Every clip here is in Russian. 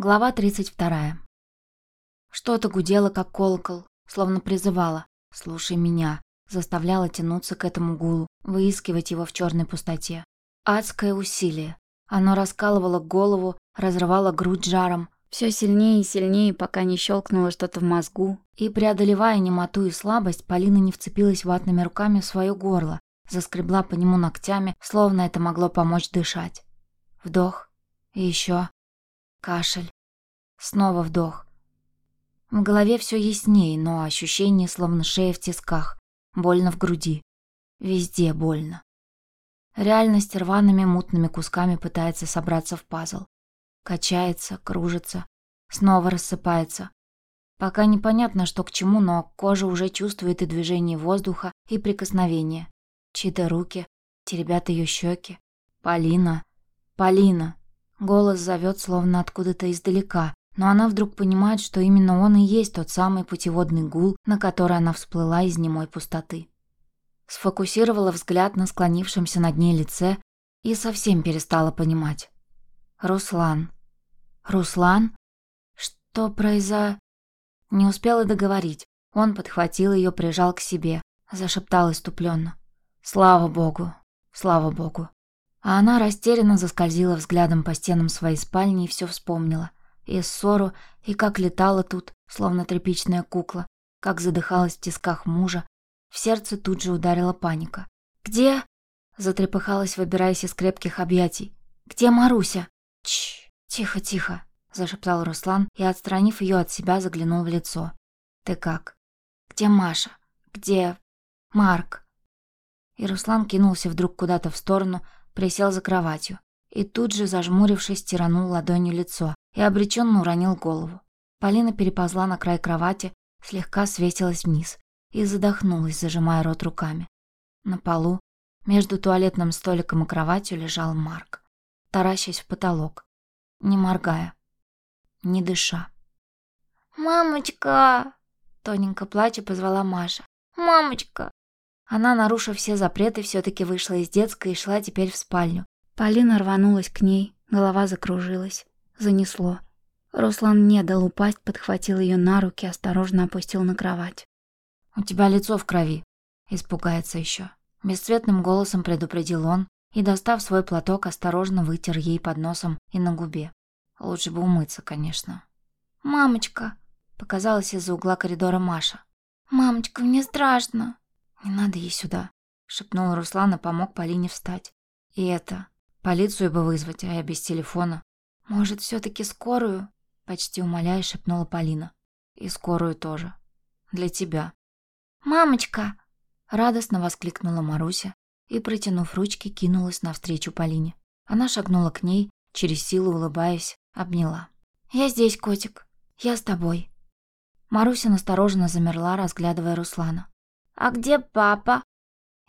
Глава 32. Что-то гудело, как колокол, словно призывало «Слушай меня», заставляло тянуться к этому гулу, выискивать его в черной пустоте. Адское усилие. Оно раскалывало голову, разрывало грудь жаром, все сильнее и сильнее, пока не щелкнуло что-то в мозгу. И, преодолевая немоту и слабость, Полина не вцепилась ватными руками в свое горло, заскребла по нему ногтями, словно это могло помочь дышать. Вдох. И еще. Кашель. Снова вдох. В голове все яснее, но ощущение словно шея в тисках. Больно в груди. Везде больно. Реальность рваными мутными кусками пытается собраться в пазл. Качается, кружится, снова рассыпается. Пока непонятно, что к чему, но кожа уже чувствует и движение воздуха, и прикосновение. Чьи-то руки теребят ее щеки. Полина. Полина. Голос зовет словно откуда-то издалека, но она вдруг понимает, что именно он и есть тот самый путеводный гул, на который она всплыла из немой пустоты. Сфокусировала взгляд на склонившемся над ней лице и совсем перестала понимать. «Руслан. Руслан? Что произо...» Не успела договорить. Он подхватил ее, прижал к себе, зашептал иступленно. «Слава богу! Слава богу!» А она растерянно заскользила взглядом по стенам своей спальни и все вспомнила. И ссору, и как летала тут, словно тряпичная кукла, как задыхалась в тисках мужа. В сердце тут же ударила паника. «Где?» — затрепыхалась, выбираясь из крепких объятий. «Где Маруся?» «Чш, тихо, тихо», — зашептал Руслан и, отстранив ее от себя, заглянул в лицо. «Ты как? Где Маша? Где Марк?» И Руслан кинулся вдруг куда-то в сторону, присел за кроватью и тут же, зажмурившись, тиранул ладонью лицо и обреченно уронил голову. Полина переползла на край кровати, слегка свесилась вниз и задохнулась, зажимая рот руками. На полу, между туалетным столиком и кроватью, лежал Марк, таращась в потолок, не моргая, не дыша. «Мамочка!» — тоненько плача позвала Маша. «Мамочка!» Она, нарушив все запреты, все таки вышла из детской и шла теперь в спальню. Полина рванулась к ней, голова закружилась, занесло. Руслан не дал упасть, подхватил ее на руки, осторожно опустил на кровать. «У тебя лицо в крови», — испугается еще. Бесцветным голосом предупредил он и, достав свой платок, осторожно вытер ей под носом и на губе. Лучше бы умыться, конечно. «Мамочка!» — показалась из-за угла коридора Маша. «Мамочка, мне страшно!» «Не надо ей сюда», — шепнул Руслан и помог Полине встать. «И это, полицию бы вызвать, а я без телефона». «Может, все таки скорую?» — почти умоляя шепнула Полина. «И скорую тоже. Для тебя». «Мамочка!» — радостно воскликнула Маруся и, протянув ручки, кинулась навстречу Полине. Она шагнула к ней, через силу улыбаясь, обняла. «Я здесь, котик. Я с тобой». Маруся настороженно замерла, разглядывая Руслана. «А где папа?»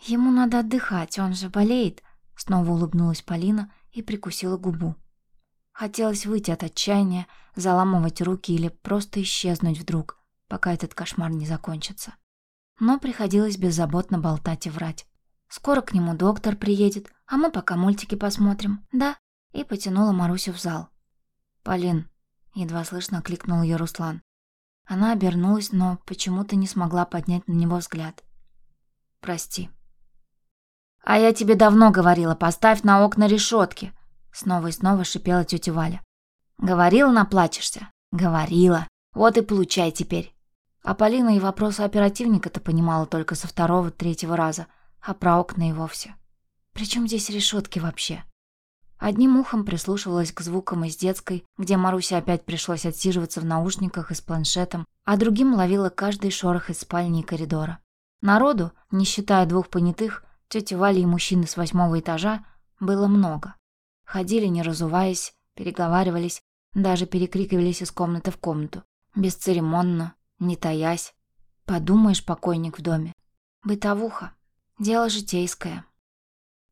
«Ему надо отдыхать, он же болеет», — снова улыбнулась Полина и прикусила губу. Хотелось выйти от отчаяния, заламывать руки или просто исчезнуть вдруг, пока этот кошмар не закончится. Но приходилось беззаботно болтать и врать. «Скоро к нему доктор приедет, а мы пока мультики посмотрим, да?» И потянула Марусю в зал. «Полин», — едва слышно кликнул ее Руслан. Она обернулась, но почему-то не смогла поднять на него взгляд. «Прости». «А я тебе давно говорила, поставь на окна решетки», — снова и снова шипела тетя Валя. «Говорила, наплачешься?» «Говорила. Вот и получай теперь». А Полина и вопросы оперативника-то понимала только со второго-третьего раза, а про окна и вовсе. «Причем здесь решетки вообще?» Одним ухом прислушивалась к звукам из детской, где Марусе опять пришлось отсиживаться в наушниках и с планшетом, а другим ловила каждый шорох из спальни и коридора. Народу, не считая двух понятых, тети Вали и мужчины с восьмого этажа, было много. Ходили, не разуваясь, переговаривались, даже перекрикивались из комнаты в комнату. Бесцеремонно, не таясь. Подумаешь, покойник в доме. Бытовуха. Дело житейское.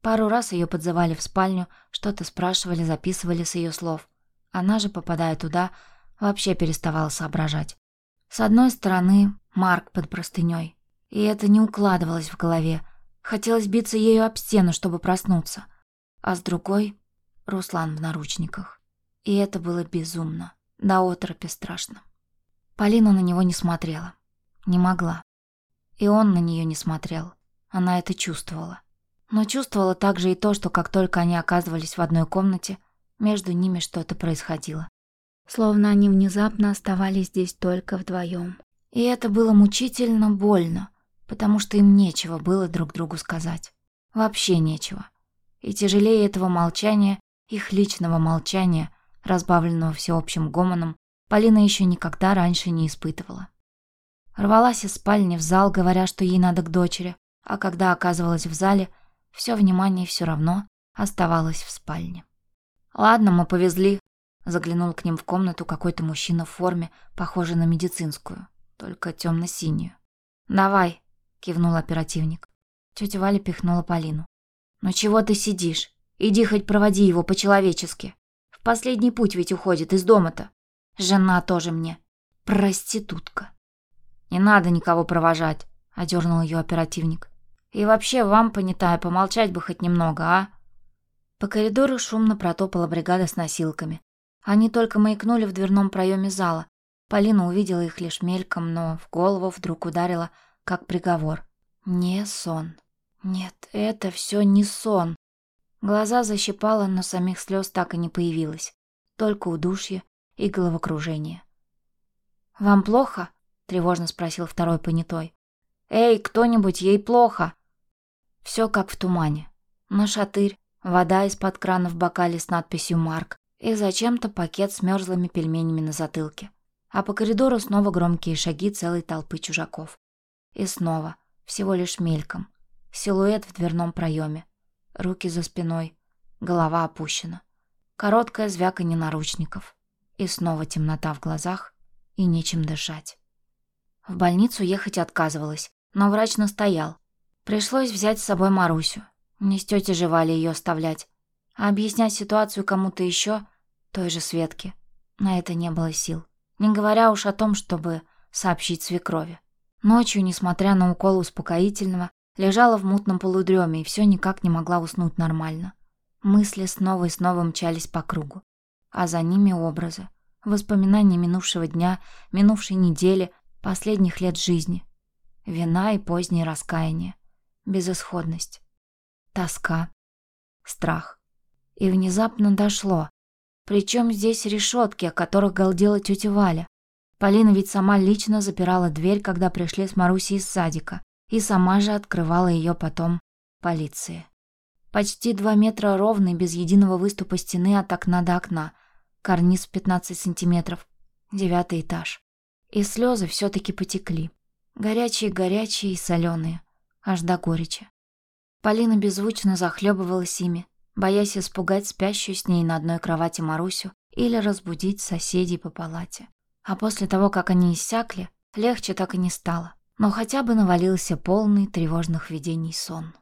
Пару раз ее подзывали в спальню, что-то спрашивали, записывали с ее слов. Она же, попадая туда, вообще переставала соображать. С одной стороны, Марк под простыней. И это не укладывалось в голове. Хотелось биться ею об стену, чтобы проснуться. А с другой — Руслан в наручниках. И это было безумно. До оторопи страшно. Полина на него не смотрела. Не могла. И он на нее не смотрел. Она это чувствовала. Но чувствовала также и то, что как только они оказывались в одной комнате, между ними что-то происходило. Словно они внезапно оставались здесь только вдвоем. И это было мучительно больно, потому что им нечего было друг другу сказать. Вообще нечего. И тяжелее этого молчания, их личного молчания, разбавленного всеобщим гомоном, Полина еще никогда раньше не испытывала. Рвалась из спальни в зал, говоря, что ей надо к дочери, а когда оказывалась в зале, все внимание все равно оставалось в спальне. «Ладно, мы повезли», — заглянул к ним в комнату какой-то мужчина в форме, похожей на медицинскую, только темно-синюю. «Давай», — кивнул оперативник. Тетя Валя пихнула Полину. «Ну чего ты сидишь? Иди хоть проводи его по-человечески. В последний путь ведь уходит из дома-то. Жена тоже мне. Проститутка». «Не надо никого провожать», — одернул ее оперативник. «И вообще, вам, понятая, помолчать бы хоть немного, а?» По коридору шумно протопала бригада с носилками. Они только маякнули в дверном проеме зала. Полина увидела их лишь мельком, но в голову вдруг ударила, как приговор. Не сон. Нет, это все не сон. Глаза защипало, но самих слез так и не появилось. Только удушье и головокружение. «Вам плохо?» — тревожно спросил второй понятой. «Эй, кто-нибудь, ей плохо!» Все как в тумане. На шатырь, вода из-под крана в бокале с надписью «Марк» и зачем-то пакет с мерзлыми пельменями на затылке. А по коридору снова громкие шаги целой толпы чужаков. И снова, всего лишь мельком, силуэт в дверном проеме, руки за спиной, голова опущена. Короткое звяканье наручников. И снова темнота в глазах и нечем дышать. В больницу ехать отказывалась, но врач настоял. Пришлось взять с собой Марусю. Не с тетей же Валей ее оставлять. А объяснять ситуацию кому-то еще, той же Светке, на это не было сил. Не говоря уж о том, чтобы сообщить свекрови. Ночью, несмотря на укол успокоительного, лежала в мутном полудреме и все никак не могла уснуть нормально. Мысли снова и снова мчались по кругу. А за ними образы. Воспоминания минувшего дня, минувшей недели, последних лет жизни. Вина и позднее раскаяние. Безысходность. Тоска. Страх. И внезапно дошло. Причем здесь решетки, о которых галдела тетя Валя? Полина ведь сама лично запирала дверь, когда пришли с Марусей из садика, и сама же открывала ее потом полиции. Почти два метра ровной, без единого выступа стены от окна до окна, карниз 15 сантиметров, девятый этаж. И слезы все-таки потекли. Горячие-горячие и соленые, аж до горечи. Полина беззвучно захлебывалась ими, боясь испугать спящую с ней на одной кровати Марусю или разбудить соседей по палате. А после того, как они иссякли, легче так и не стало. Но хотя бы навалился полный тревожных видений сон.